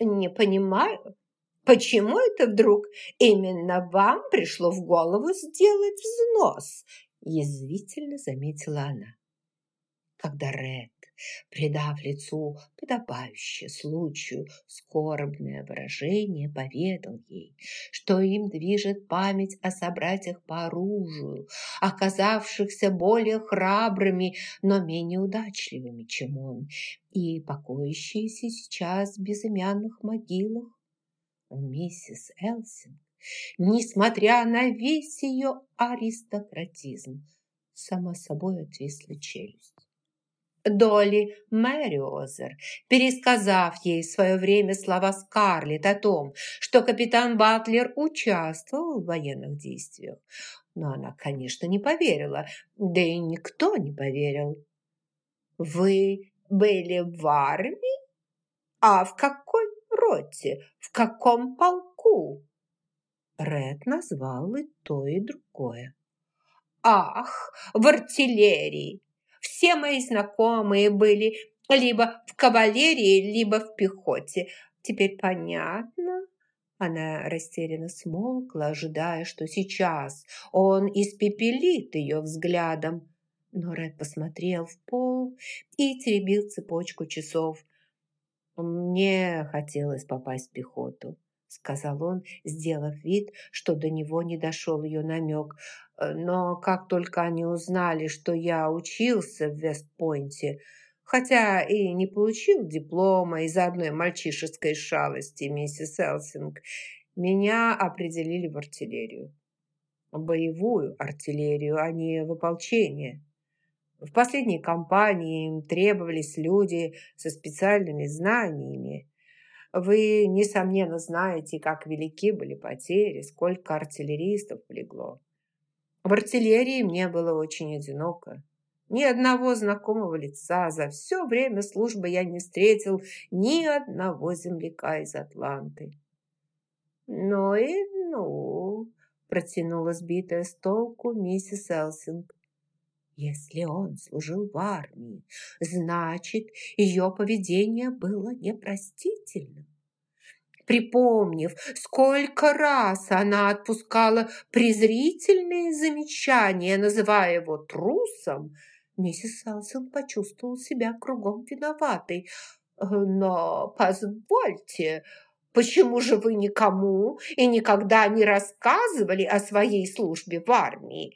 Не понимаю, почему это вдруг именно вам пришло в голову сделать взнос? Язвительно заметила она. Когда Ред придав лицу подобающее случаю скорбное выражение, поведал ей, что им движет память о собратьях по оружию, оказавшихся более храбрыми, но менее удачливыми, чем он, и покоящиеся сейчас в безымянных могилах. Миссис Элсинг, несмотря на весь ее аристократизм, сама собой отвисла челюсть. Долли Мэриозер, пересказав ей в свое время слова Скарлетт о том, что капитан Батлер участвовал в военных действиях. Но она, конечно, не поверила, да и никто не поверил. «Вы были в армии? А в какой роте? В каком полку?» Ред назвал и то, и другое. «Ах, в артиллерии! Все мои знакомые были либо в кавалерии, либо в пехоте. Теперь понятно?» Она растерянно смолкла, ожидая, что сейчас он испепелит ее взглядом. Но Ред посмотрел в пол и теребил цепочку часов. «Мне хотелось попасть в пехоту», — сказал он, сделав вид, что до него не дошел ее намек. Э, но как только они узнали, что я учился в Вестпойнте, хотя и не получил диплома из-за одной мальчишеской шалости, миссис Элсинг, меня определили в артиллерию. Боевую артиллерию, а не в ополчение. В последней кампании им требовались люди со специальными знаниями. Вы, несомненно, знаете, как велики были потери, сколько артиллеристов полегло. В артиллерии мне было очень одиноко. Ни одного знакомого лица за все время службы я не встретил ни одного земляка из Атланты. «Ну и ну!» – протянула сбитая с толку миссис Элсинг. Если он служил в армии, значит, ее поведение было непростительным. Припомнив, сколько раз она отпускала презрительные замечания, называя его трусом, миссис Элсон почувствовала себя кругом виноватой. «Но позвольте, почему же вы никому и никогда не рассказывали о своей службе в армии?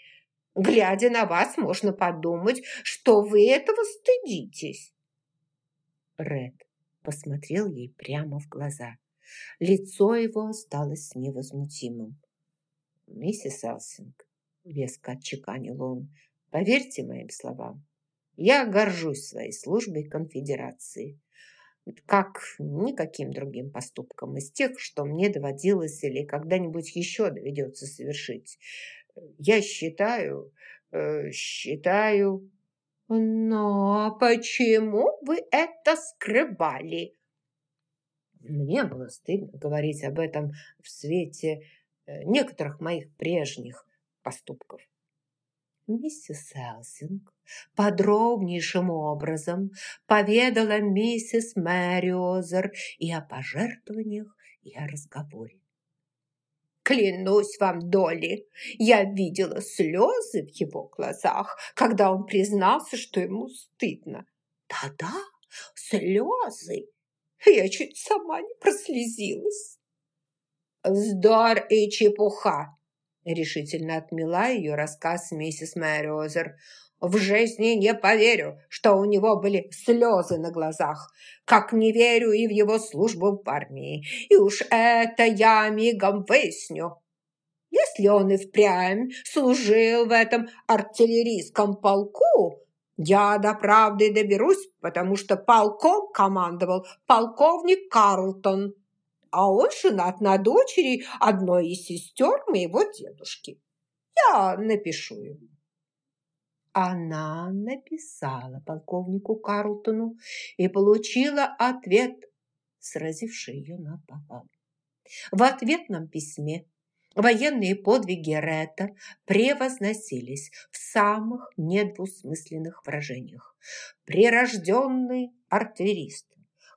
Глядя на вас, можно подумать, что вы этого стыдитесь». Ред посмотрел ей прямо в глаза. Лицо его осталось невозмутимым. «Миссис Алсинг», — веско отчеканил он, — «поверьте моим словам, я горжусь своей службой конфедерации, как никаким другим поступком из тех, что мне доводилось или когда-нибудь еще доведется совершить. Я считаю, э, считаю...» «Но почему вы это скрывали?» Мне было стыдно говорить об этом в свете э, некоторых моих прежних поступков. Миссис Элсинг подробнейшим образом поведала миссис Мэриозер и о пожертвованиях, и о разговоре. Клянусь вам, Долли, я видела слезы в его глазах, когда он признался, что ему стыдно. Да-да, слезы, я чуть сама не прослезилась. «Вздор и чепуха!» Решительно отмела ее рассказ миссис Мэриозер. «В жизни не поверю, что у него были слезы на глазах, как не верю и в его службу в армии. И уж это я мигом выясню. Если он и впрямь служил в этом артиллерийском полку, я до правды доберусь, потому что полком командовал полковник Карлтон, а он женат на дочери одной из сестер моего дедушки. Я напишу ему. Она написала полковнику Карлтону и получила ответ, сразивший ее на напополам. В ответном письме Военные подвиги Ретта превозносились в самых недвусмысленных выражениях. Прирожденный артиллерист,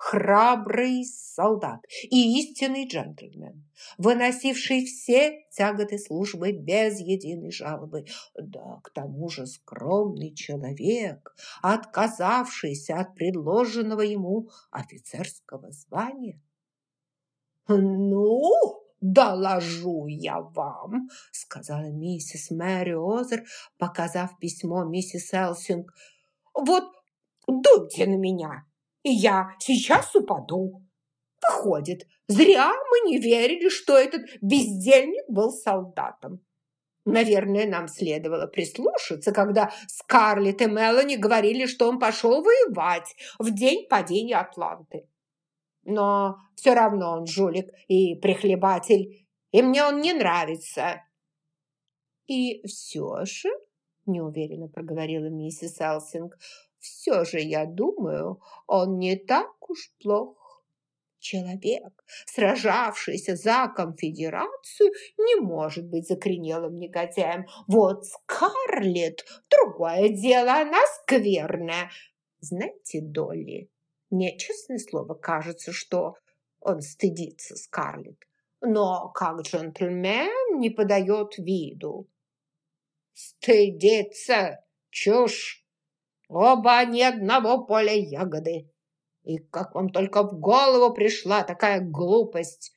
храбрый солдат и истинный джентльмен, выносивший все тяготы службы без единой жалобы. Да, к тому же скромный человек, отказавшийся от предложенного ему офицерского звания. «Ну, доложу я вам», — сказала миссис Мэри Озер, показав письмо миссис Элсинг. «Вот дуйте на меня, и я сейчас упаду». Выходит, зря мы не верили, что этот бездельник был солдатом. Наверное, нам следовало прислушаться, когда Скарлетт и Мелани говорили, что он пошел воевать в день падения Атланты. Но все равно он жулик и прихлебатель, и мне он не нравится. И все же, неуверенно проговорила миссис Элсинг, все же, я думаю, он не так уж плох. Человек, сражавшийся за конфедерацию, не может быть закоренелым негодяем. Вот Скарлетт – другое дело, она скверная. Знаете, Долли, мне, честное слово, кажется, что он стыдится Скарлетт, но как джентльмен не подает виду. Стыдится? Чушь! Оба они одного поля ягоды. И как вам только в голову пришла такая глупость?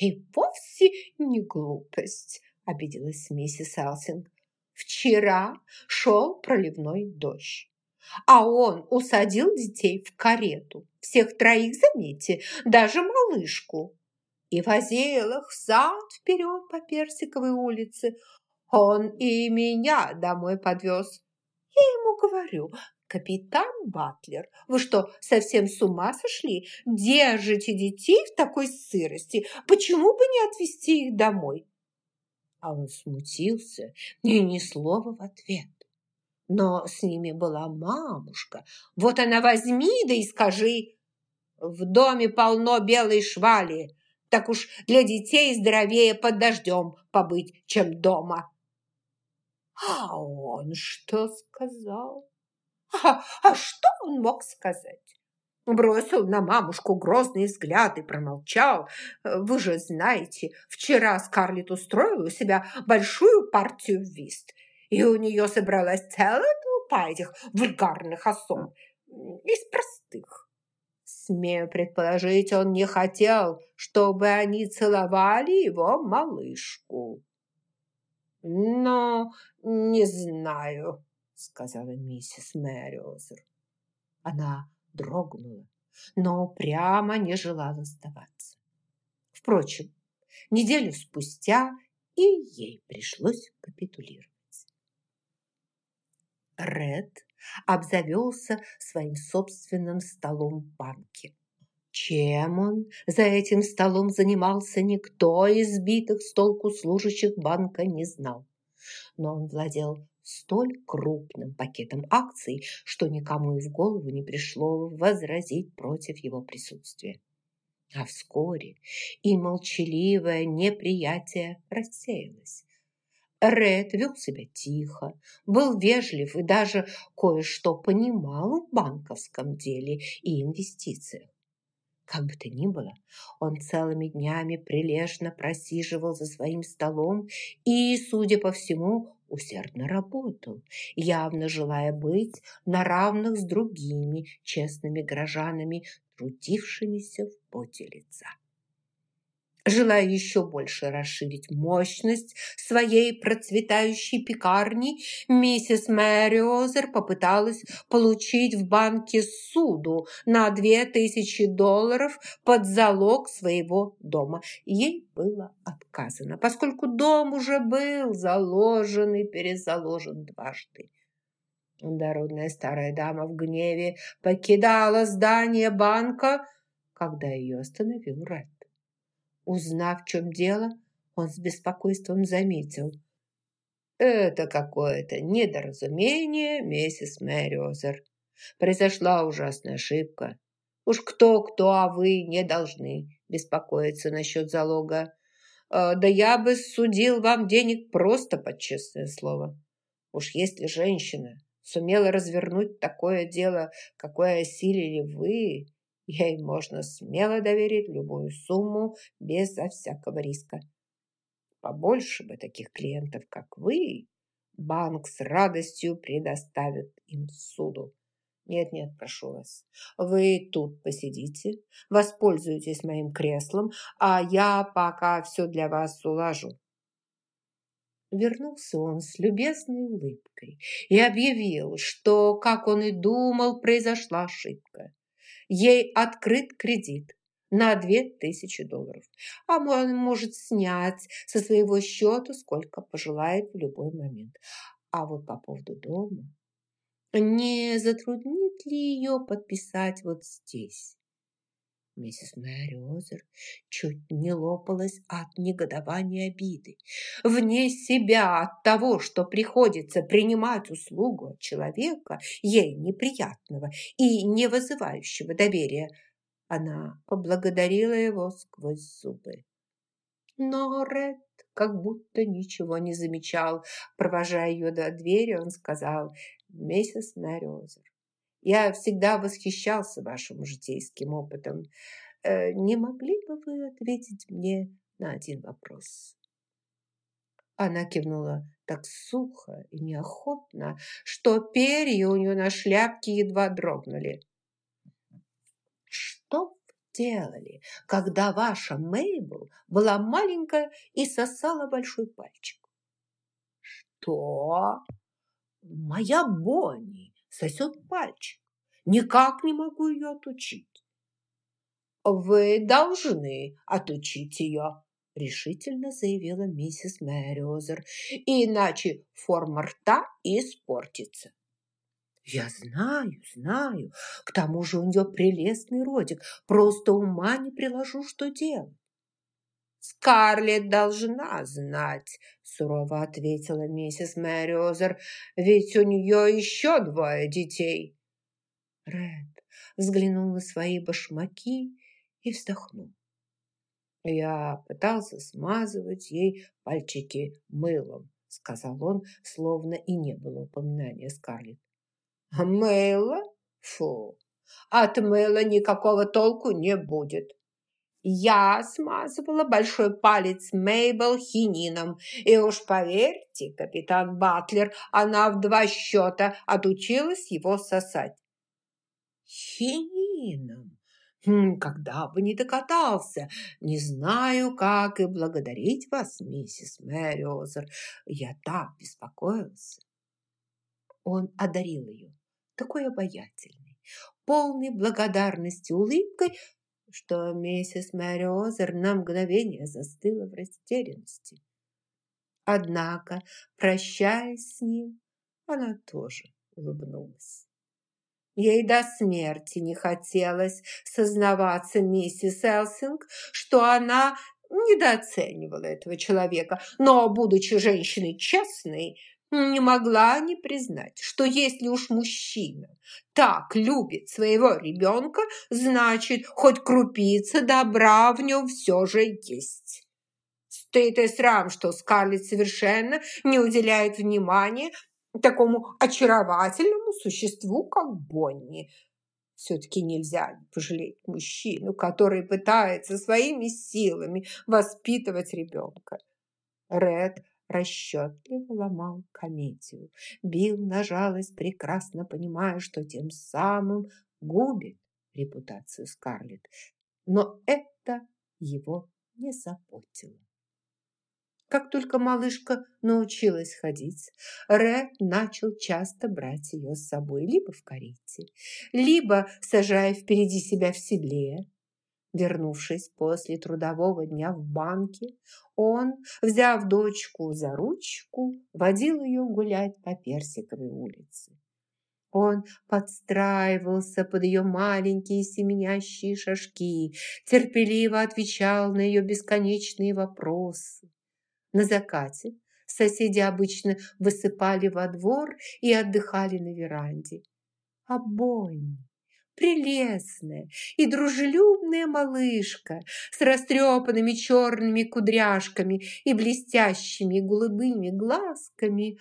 И вовсе не глупость, обиделась миссис Элсинг. Вчера шел проливной дождь. А он усадил детей в карету. Всех троих, заметьте, даже малышку. И возил их взад-вперед по Персиковой улице. Он и меня домой подвез. Я ему говорю, капитан Батлер, вы что, совсем с ума сошли? Держите детей в такой сырости. Почему бы не отвезти их домой? А он смутился и ни слова в ответ. Но с ними была мамушка. Вот она возьми да и скажи. В доме полно белой швали. Так уж для детей здоровее под дождем побыть, чем дома. А он что сказал? А, а что он мог сказать? Бросил на мамушку грозный взгляд и промолчал. Вы же знаете, вчера Скарлетт устроила у себя большую партию вист – и у нее собралась целая толпа этих вульгарных особ из простых. Смею предположить, он не хотел, чтобы они целовали его малышку. «Но не знаю», — сказала миссис Мэриозер. Она дрогнула, но прямо не желала сдаваться. Впрочем, неделю спустя и ей пришлось капитулировать. Ред обзавелся своим собственным столом в банке. Чем он за этим столом занимался, никто из сбитых с толку служащих банка не знал. Но он владел столь крупным пакетом акций, что никому и в голову не пришло возразить против его присутствия. А вскоре и молчаливое неприятие рассеялось. Ред вел себя тихо, был вежлив и даже кое-что понимал в банковском деле и инвестициях. Как бы то ни было, он целыми днями прилежно просиживал за своим столом и, судя по всему, усердно работал, явно желая быть на равных с другими честными горожанами, трудившимися в поте лица. Желая еще больше расширить мощность своей процветающей пекарни, миссис Мэриозер попыталась получить в банке суду на две тысячи долларов под залог своего дома. Ей было отказано, поскольку дом уже был заложен и перезаложен дважды. Дородная старая дама в гневе покидала здание банка, когда ее остановил Ред. Узнав, в чем дело, он с беспокойством заметил. «Это какое-то недоразумение, миссис Мэриозер. Произошла ужасная ошибка. Уж кто-кто, а вы не должны беспокоиться насчет залога. А, да я бы судил вам денег просто под честное слово. Уж если женщина сумела развернуть такое дело, какое осилили вы, Ей можно смело доверить любую сумму безо всякого риска. Побольше бы таких клиентов, как вы, банк с радостью предоставит им суду. Нет-нет, прошу вас, вы тут посидите, воспользуйтесь моим креслом, а я пока все для вас улажу. Вернулся он с любезной улыбкой и объявил, что, как он и думал, произошла ошибка. Ей открыт кредит на две тысячи долларов, а он может снять со своего счета сколько пожелает в любой момент. А вот по поводу дома не затруднит ли ее подписать вот здесь? Миссис Мэриозер чуть не лопалась от негодования обиды. Вне себя от того, что приходится принимать услугу от человека, ей неприятного и не вызывающего доверия, она поблагодарила его сквозь зубы. Но Ред как будто ничего не замечал. Провожая ее до двери, он сказал, «Миссис Мэриозер, я всегда восхищался вашим житейским опытом. Э, не могли бы вы ответить мне на один вопрос?» Она кивнула так сухо и неохотно, что перья у нее на шляпке едва дрогнули. «Что вы делали, когда ваша Мейбл была маленькая и сосала большой пальчик?» «Что?» «Моя Бонни сосет пальчик. Никак не могу ее отучить». «Вы должны отучить ее», – решительно заявила миссис Мэриозер, «иначе форма рта испортится». «Я знаю, знаю. К тому же у нее прелестный родик. Просто ума не приложу, что делать». «Скарлетт должна знать», – сурово ответила миссис Мэриозер, «ведь у нее еще двое детей». Ред взглянул на свои башмаки и вздохнул. «Я пытался смазывать ей пальчики мылом», – сказал он, словно и не было упоминания Скарлетт. «Мыло? Фу! От мыла никакого толку не будет. Я смазывала большой палец Мейбл хинином. И уж поверьте, капитан Батлер, она в два счета отучилась его сосать. Хинином? Хм, когда бы не докатался. Не знаю, как и благодарить вас, миссис Мэриозер. Я так беспокоился. Он одарил ее, такой обаятельный, полный благодарности улыбкой, что миссис Мэриозер на мгновение застыла в растерянности. Однако, прощаясь с ним, она тоже улыбнулась. Ей до смерти не хотелось сознаваться миссис Элсинг, что она недооценивала этого человека, но, будучи женщиной честной, не могла не признать, что если уж мужчина так любит своего ребенка, значит, хоть крупица добра в нем все же есть. Стыд и срам, что Скарлетт совершенно не уделяет внимания такому очаровательному существу, как Бонни. Все-таки нельзя пожалеть мужчину, который пытается своими силами воспитывать ребенка. Ред расчетливо ломал комедию, бил на жалость, прекрасно понимая, что тем самым губит репутацию Скарлетт. Но это его не заботило. Как только малышка научилась ходить, Рэ начал часто брать ее с собой либо в карете, либо сажая впереди себя в седле, Вернувшись после трудового дня в банке, он, взяв дочку за ручку, водил ее гулять по Персиковой улице. Он подстраивался под ее маленькие семенящие шажки, терпеливо отвечал на ее бесконечные вопросы. На закате соседи обычно высыпали во двор и отдыхали на веранде. А Бонни прелестная и дружелюбная малышка с растрепанными черными кудряшками и блестящими голубыми глазками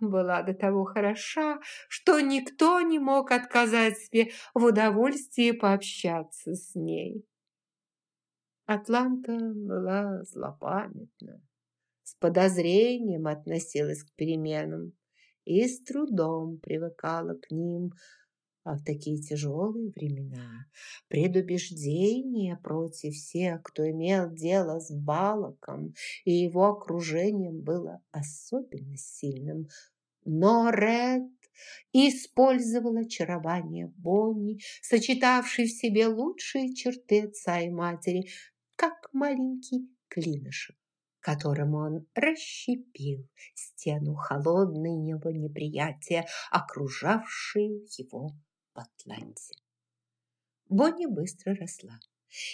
была до того хороша, что никто не мог отказать себе в удовольствии пообщаться с ней. Атланта была злопамятна, с подозрением относилась к переменам и с трудом привыкала к ним, а в такие тяжелые времена предубеждение против всех, кто имел дело с Балаком и его окружением было особенно сильным. Но Ред использовал очарование Бонни, сочетавшей в себе лучшие черты отца и матери, как маленький клинышек которым он расщепил стену холодного неприятия, окружавшую его в Атланте. Бонни быстро росла,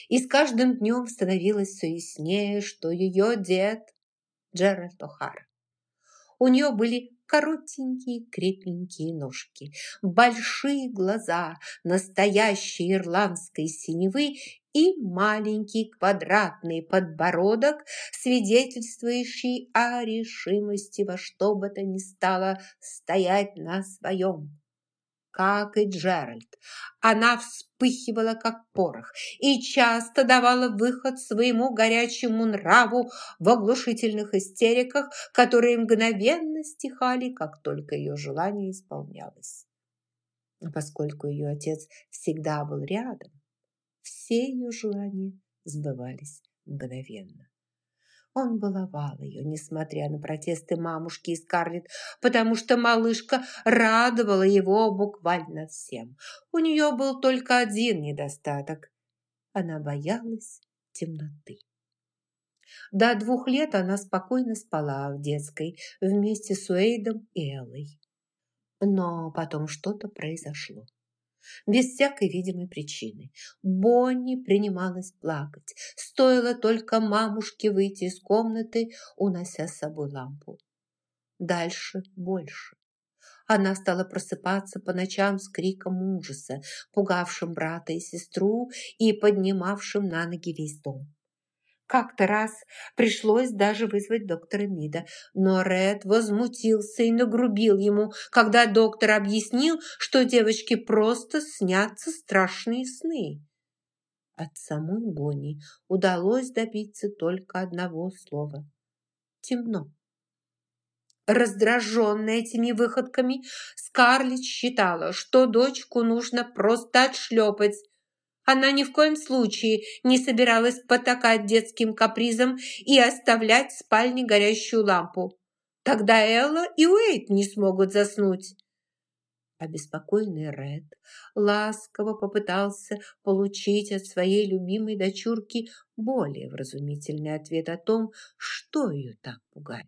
и с каждым днем становилось все яснее, что ее дед Джеральд О'Хара. У нее были коротенькие крепенькие ножки, большие глаза настоящей ирландской синевы и маленький квадратный подбородок, свидетельствующий о решимости во что бы то ни стало стоять на своем как и Джеральд. Она вспыхивала, как порох, и часто давала выход своему горячему нраву в оглушительных истериках, которые мгновенно стихали, как только ее желание исполнялось. Поскольку ее отец всегда был рядом, все ее желания сбывались мгновенно. Он баловал ее, несмотря на протесты мамушки и Скарлетт, потому что малышка радовала его буквально всем. У нее был только один недостаток. Она боялась темноты. До двух лет она спокойно спала в детской вместе с Уэйдом и Эллой. Но потом что-то произошло без всякой видимой причины. Бонни принималась плакать. Стоило только мамушке выйти из комнаты, унося с собой лампу. Дальше больше. Она стала просыпаться по ночам с криком ужаса, пугавшим брата и сестру и поднимавшим на ноги весь дом. Как-то раз пришлось даже вызвать доктора Мида, но Ред возмутился и нагрубил ему, когда доктор объяснил, что девочке просто снятся страшные сны. От самой Бонни удалось добиться только одного слова – темно. Раздраженная этими выходками, Скарлетт считала, что дочку нужно просто отшлепать, она ни в коем случае не собиралась потакать детским капризом и оставлять в спальне горящую лампу. Тогда Элла и Уэйт не смогут заснуть. Обеспокоенный Ред ласково попытался получить от своей любимой дочурки более вразумительный ответ о том, что ее так пугает.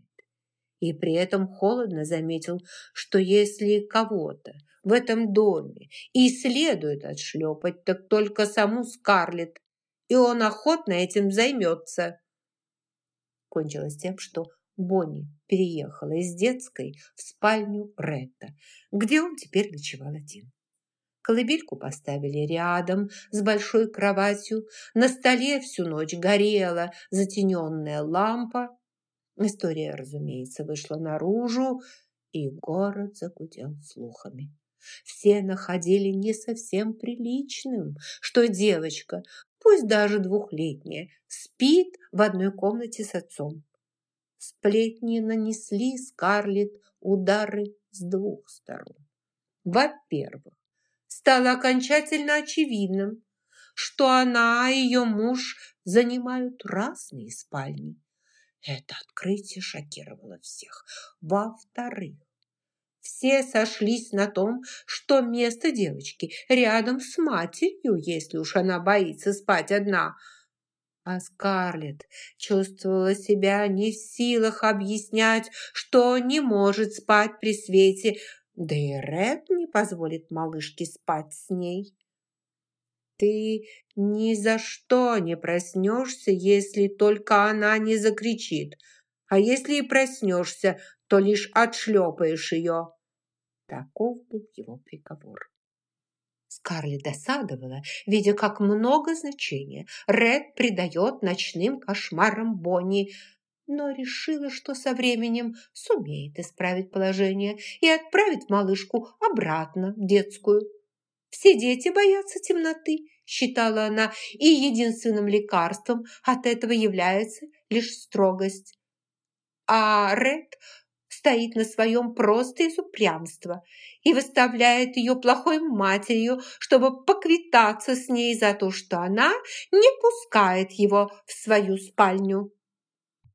И при этом холодно заметил, что если кого-то в этом доме и следует отшлепать, так только саму Скарлетт, и он охотно этим займется. Кончилось тем, что Бонни переехала из детской в спальню Ретта, где он теперь ночевал один. Колыбельку поставили рядом с большой кроватью. На столе всю ночь горела затененная лампа. История, разумеется, вышла наружу, и город загудел слухами. Все находили не совсем приличным, что девочка, пусть даже двухлетняя, спит в одной комнате с отцом. Сплетни нанесли Скарлетт удары с двух сторон. Во-первых, стало окончательно очевидным, что она и ее муж занимают разные спальни. Это открытие шокировало всех. Во-вторых, все сошлись на том, что место девочки рядом с матерью, если уж она боится спать одна. А Скарлетт чувствовала себя не в силах объяснять, что не может спать при свете, да и Ред не позволит малышке спать с ней. Ты ни за что не проснешься, если только она не закричит. А если и проснешься, то лишь отшлепаешь ее. Таков был его приговор. Скарлетт досадовала, видя, как много значения Ред придает ночным кошмарам Бонни, но решила, что со временем сумеет исправить положение и отправить малышку обратно в детскую. «Все дети боятся темноты», – считала она, и единственным лекарством от этого является лишь строгость. А Ред стоит на своем просто из упрямства и выставляет ее плохой матерью, чтобы поквитаться с ней за то, что она не пускает его в свою спальню.